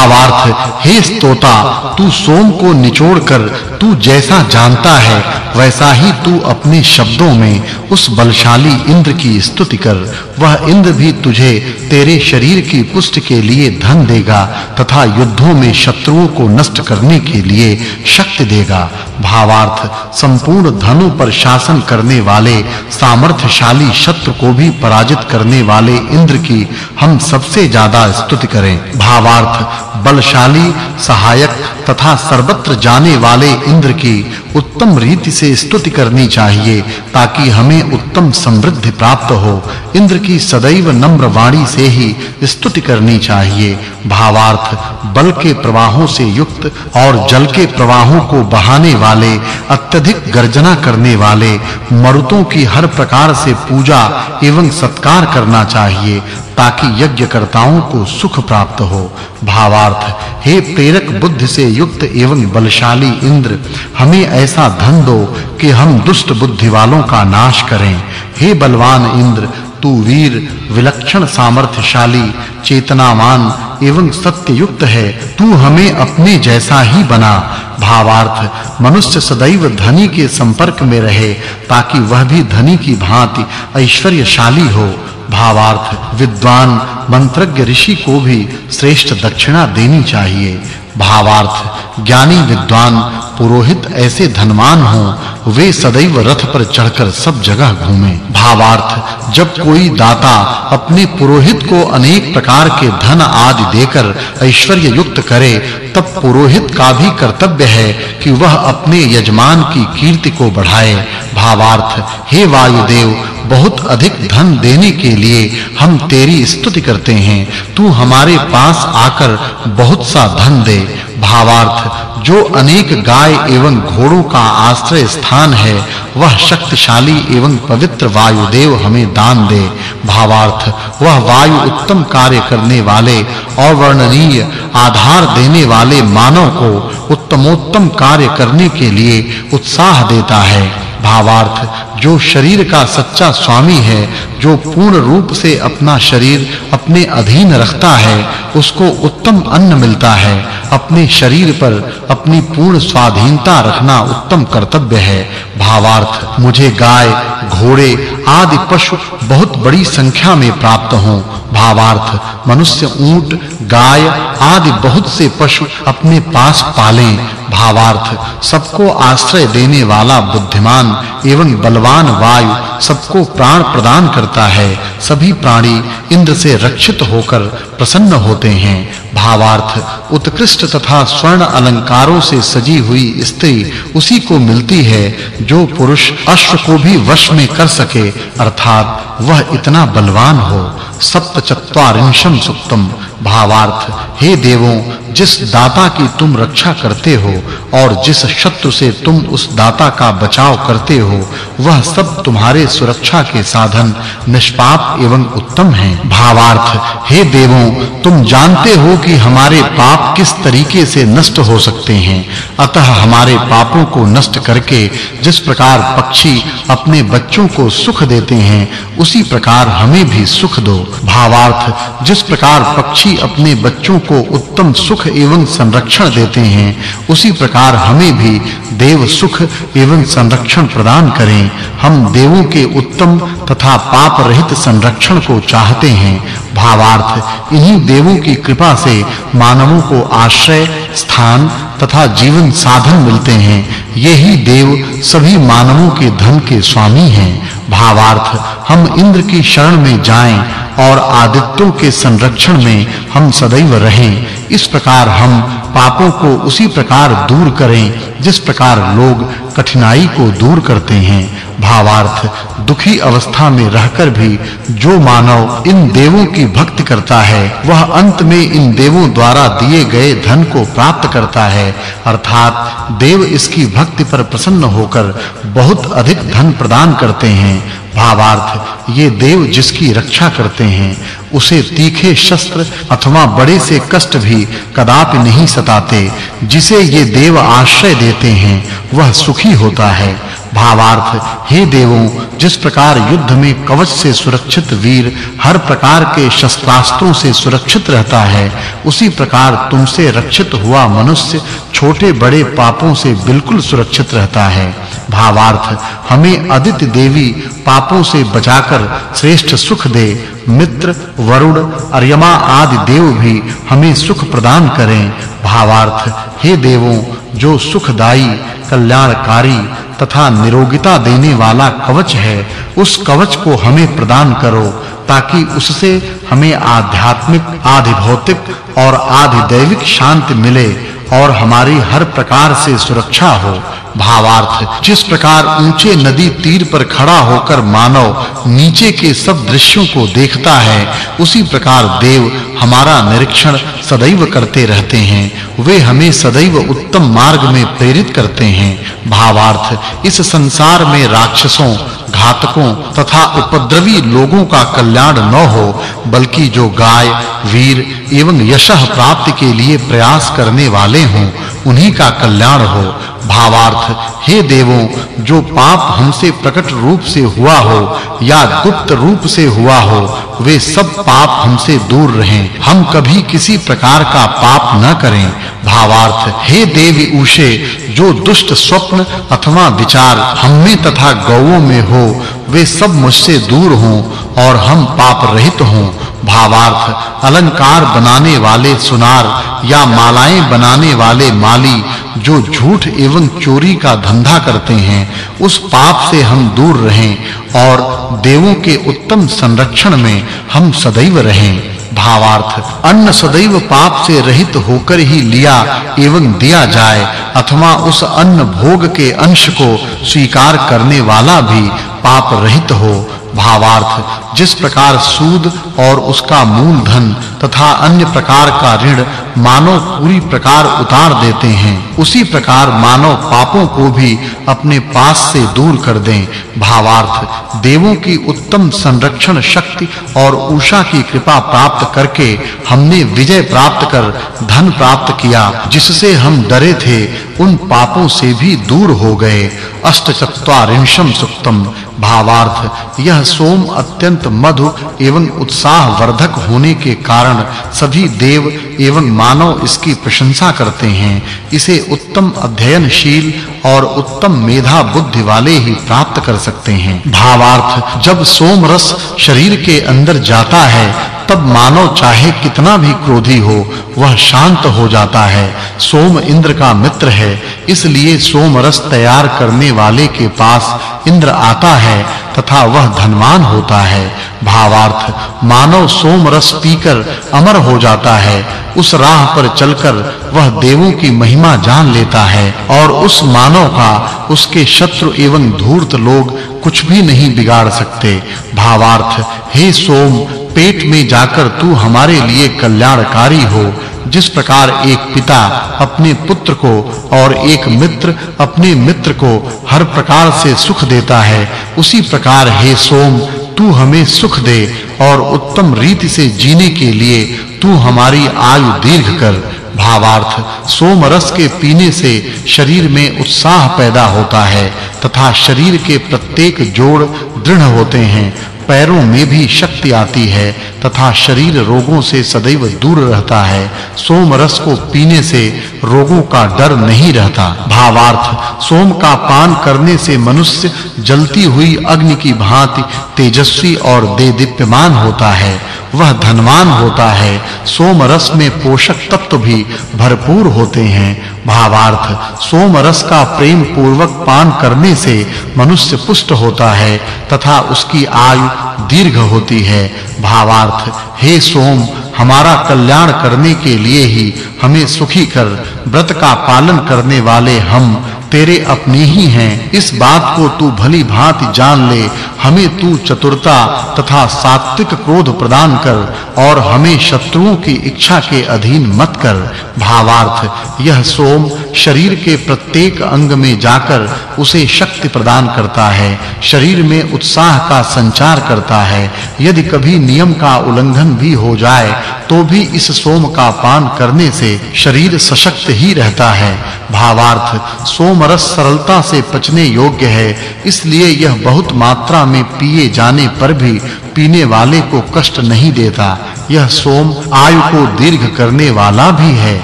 भावार्थ हे स्तोता, तू सोम को निचोड़कर तू जैसा जानता है, वैसा ही तू अपने शब्दों में उस बलशाली इंद्र की स्तुति कर। वह इंद्र भी तुझे तेरे शरीर की पुष्टि के लिए धन देगा तथा युद्धों में शत्रुओं को नष्ट करने के लिए शक्ति देगा। भावार्थ, संपूर्ण धनु पर शासन करने वाले, सामर्थ्यशाली शत्रु को भी पराजित करने वाले इंद्र की हम सबसे ज़्यादा स्तुति करें। भावार्थ बलशाली, सहायक तथा सर्वत्र जाने वाले इंद्र की उत्तम रीति से स्तुति करनी चाहिए, ताकि हमें उत्तम समृद्धि प्राप्त हो। इंद्र की सदैव नम्र वाणी से ही स्तुति करनी चाहिए। भावार्थ, बल के प्रवाहों से युक्त और जल के प्रवाहों को बहाने वाले, अत्यधिक गर्जना करने वाले, मरुतों की हर प्रकार से पूजा एवं सत्कार करना चाहिए। ताकि यज्ञकर्ताओं को सुख प्राप्त हो। भावार्थ, हे प्रेरक बुद्धि से युक्त एवं बलशाली इंद्र, हमें ऐसा धन दो कि हम दुष्ट बुद्धि वालों का नाश करें। हे बलवान इंद्र, तू वीर, विलक्षण सामर्थ्यशाली, चेतनावान एवं सत्य युक्त है। तू हमें अपने जैसा ही बना। भावार्थ, मनुष्य सदैव धनी के संपर्क में रहे, ताकि वह भी धनी की भांति ऐश्वर्यशाली हो। भावार्थ विद्वान मंत्रज्ञ ऋषि को भी श्रेष्ठ दक्षिणा देनी चाहिए। भावार्थ ज्ञानी विद्वान पुरोहित ऐसे धनवान हों, वे सदैव रथ पर चढ़कर सब जगह घूमें। भावार्थ, जब कोई दाता अपने पुरोहित को अनेक प्रकार के धन आदि देकर ऐश्वर्य युक्त करे, तब पुरोहित का भी कर्तव्य है कि वह अपने यजमान की कीर्ति को बढ़ाए। भावार्थ, हे वायुदेव, बहुत अधिक धन देने के लिए हम तेरी स्तुति करते हैं। तू हमारे पास आकर बहुत सा धन दे। भावार्थ जो अनेक गाय एवं घोड़ों का आश्रय स्थान है, वह शक्तिशाली एवं पवित्र वायुदेव हमें दान दे। भावार्थ, वह वायु उत्तम कार्य करने वाले और वर्णनीय आधार देने वाले मानव को उत्तमोत्तम कार्य करने के लिए उत्साह देता है। भावार्थ, जो शरीर का सच्चा स्वामी है, जो पूर्ण रूप से अपना शरीर अपने अधीन रखता है, उसको उत्तम अन्न मिलता है। अपने शरीर पर अपनी पूर्ण स्वाधीनता रखना उत्तम कर्तव्य है। भावार्थ, मुझे गाय, घोड़े आदि पशु बहुत बड़ी संख्या में प्राप्त हों। भावार्थ, मनुष्य ऊँट, गाय आदि बहुत से पशु अपने पास पालें। भावार्थ सबको आश्रय देने वाला बुद्धिमान एवं बलवान वायु सबको प्राण प्रदान करता है। सभी प्राणी इंद्र से रक्षित होकर प्रसन्न होते हैं। भावार्थ, उत्कृष्ट तथा स्वर्ण अलंकारों से सजी हुई स्त्री उसी को मिलती है, जो पुरुष अश्व को भी वश में कर सके, अर्थात वह इतना बलवान हो। सप्तचत्वारिंशम सुक्तम। भावार्थ, हे देवों, जिस दाता की तुम रक्षा करते हो और जिस शत्रु से तुम उस दाता का बचाव करते हो, वह सब तुम्हारे सुरक्षा के साधन निष्पाप एवं उत्तम हैं। भावार्थ, हे देवों, तुम जानते हो कि हमारे पाप किस तरीके से नष्ट हो सकते हैं। अतः हमारे पापों को नष्ट करके जिस प्रकार पक्षी अपने बच्चों को सुख देते हैं, उसी प्रकार हमें भी सुख दो। भावार्थ, जिस प्रकार पक्षी अपने बच्चों को उत्तम सुख एवं संरक्षण देते हैं, उसी प्रकार हमें भी देव सुख एवं संरक्षण प्रदान करें। हम देवों के उत्तम तथा पाप रहित संरक्षण को चाहते हैं। भावार्थ, इन्हीं देवों की कृपा से मानवों को आश्रय, स्थान तथा जीवन साधन मिलते हैं। यही देव सभी मानवों के धन के स्वामी हैं। भावार्थ, हम इंद्र की शरण में जाएँ और आदित्यों के संरक्षण में हम सदैव रहें। इस प्रकार हम पापों को उसी प्रकार दूर करें, जिस प्रकार लोग कठिनाई को दूर करते हैं। भावार्थ, दुखी अवस्था में रहकर भी जो मानव इन देवों की भक्ति करता है, वह अंत में इन देवों द्वारा दिए गए धन को प्राप्त करता है। अर्थात, देव इसकी भक्ति पर प्रसन्न होकर बहुत अधिक धन प्रदान करते हैं। भावार्थ। ये देव जिसकी रक्षा करते हैं, उसे तीखे शस्त्र अथवा बड़े से कष्ट भी कदापि नहीं सताते। जिसे ये देव आश्रय देते हैं, वह सुखी होता है। भावार्थ हे देवों, जिस प्रकार युद्ध में कवच से सुरक्षित वीर हर प्रकार के शस्त्रास्त्रों से सुरक्षित रहता है, उसी प्रकार तुमसे रक्षित हुआ मनुष्य छोटे बड़े पापों से बिल्कुल सुरक्षित रहता है। भावार्थ, हमें अदिति देवी पापों से बचाकर श्रेष्ठ सुख दे मित्र, वरुण, अर्यमा आदि देव भी हमें सुख प्रदान करें। भावार्थ, हे देवों, जो सुखदाई कल्याणकारी तथा निरोगिता देने वाला कवच है, उस कवच को हमें प्रदान करो, ताकि उससे हमें आध्यात्मिक आधि भौतिक और आधि दैविक शांति मिले और हमारी हर प्रकार से सुरक्षा हो। भावार्थ। जिस प्रकार ऊँचे नदी तीर पर खड़ा होकर मानव नीचे के सब दृश्यों को देखता है, उसी प्रकार देव हमारा निरीक्षण सदैव करते रहते हैं। वे हमें सदैव उत्तम मार्ग में प्रेरित करते हैं। भावार्थ, इस संसार में राक्षसों, घातकों तथा उपद्रवी लोगों का कल्याण न हो, बल्कि जो गाय, वीर एवं यशः प्राप्ति के लिए प्रयास करने वाले हों, उन्हीं का कल्याण हो। भावार्थ, हे देवों, जो पाप हमसे प्रकट रूप से हुआ हो या गुप्त रूप से हुआ हो, वे सब पाप हमसे दूर रहें। हम कभी किसी प्रकार का पाप न करें। भावार्थ, हे देवी उषे, जो दुष्ट स्वप्न अथवा विचार हम में तथा गौओं में हो, वे सब मुझसे दूर हों और हम पाप रहित हों। भावार्थ, अलंकार बनाने वाले सुनार या मालाएँ बनाने वाले माली जो झूठ एवं चोरी का धंधा करते हैं, उस पाप से हम दूर रहें और देवों के उत्तम संरक्षण में हम सदैव रहें। भावार्थ, अन्न सदैव पाप से रहित होकर ही लिया एवं दिया जाए, अथवा उस अन्न भोग के अंश को स्वीकार करने वाला भी पाप रहित हो, भावार्थ, जिस प्रकार सूद और उसका मूल धन तथा अन्य प्रकार का ऋण मानव पूरी प्रकार उतार देते हैं, उसी प्रकार मानव पापों को भी अपने पास से दूर कर दें। भावार्थ, देवों की उत्तम संरक्षण शक्ति और उषा की कृपा प्राप्त करके हमने विजय प्राप्त कर धन प्राप्त किया, जिससे हम डरे थे उन पापों से भी दूर हो गए। अष्टचत्वारिंशम सुक्तम भावार्थ, यह सोम अत्यंत मधु एवं उत्साह वर्धक होने के कारण सभी देव एवं मानव इसकी प्रशंसा करते हैं। इसे उत्तम अध्ययनशील और उत्तम मेधा बुद्धि वाले ही प्राप्त कर सकते हैं। भावार्थ, जब सोम रस शरीर के अंदर जाता है तब मानव चाहे कितना भी क्रोधी हो, वह शांत हो जाता है। सोम इंद्र का मित्र है, इसलिए सोम रस तैयार करने वाले के पास इंद्र आता है तथा वह धनवान होता है। भावार्थ मानव सोम रस पीकर अमर हो जाता है, उस राह पर चलकर वह देवों की महिमा जान लेता है और उस मानव का, उसके शत्रु एवं धूर्त लोग कुछ भी नहीं बिगाड़ सकते। भावार्थ, हे सोम पेट में जाकर तू हमारे लिए कल्याणकारी हो, जिस प्रकार एक पिता अपने पुत्र को और एक मित्र अपने मित्र को हर प्रकार से सुख देता है, उसी प्रकार, हे सोम, तू हमें सुख दे और उत्तम रीति से जीने के लिए तू हमारी आयु दीर्घ कर। भावार्थ, सोम रस के पीने से शरीर में उत्साह पैदा होता है, तथा शरीर के प्रत्येक जोड़ दृढ़ होते हैं। पैरों में भी शक्ति आती है तथा शरीर रोगों से सदैव दूर रहता है। सोम रस को पीने से रोगों का डर नहीं रहता। भावार्थ, सोम का पान करने से मनुष्य जलती हुई अग्नि की भांति तेजस्वी और देदीप्यमान होता है। वह धनवान होता है। सोम रस में पोषक तत्व भी भरपूर होते हैं। भावार्थ सोम रस का प्रेम पूर्वक पान करने से मनुष्य पुष्ट होता है तथा उसकी आयु दीर्घ होती है। भावार्थ, हे सोम, हमारा कल्याण करने के लिए ही हमें सुखी कर व्रत का पालन करने वाले हम तेरे अपने ही हैं। इस बात को तू भली भांति जान ले। हमें तू चतुरता तथा सात्विक क्रोध प्रदान कर और हमें शत्रुओं की इच्छा के अधीन मत कर। भावार्थ, यह सोम शरीर के प्रत्येक अंग में जाकर उसे शक्ति प्रदान करता है। शरीर में उत्साह का संचार करता है। यदि कभी नियम का उल्लंघन भी हो जाए तो भी इस सोम का पान करने से शरीर सशक्त ही रहता है। भावार्थ, सोम रस सरलता से पचने योग्य है, इसलिए यह बहुत मात्रा में पिए जाने पर भी पीने वाले को कष्ट नहीं देता। यह सोम आयु को दीर्घ करने वाला भी है।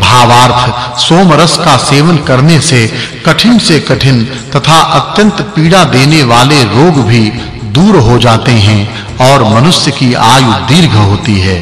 भावार्थ सोम रस का सेवन करने से कठिन से कठिन तथा अत्यंत पीड़ा देने वाले रोग भी दूर हो जाते हैं और मनुष्य की आयु दीर्घ होती है।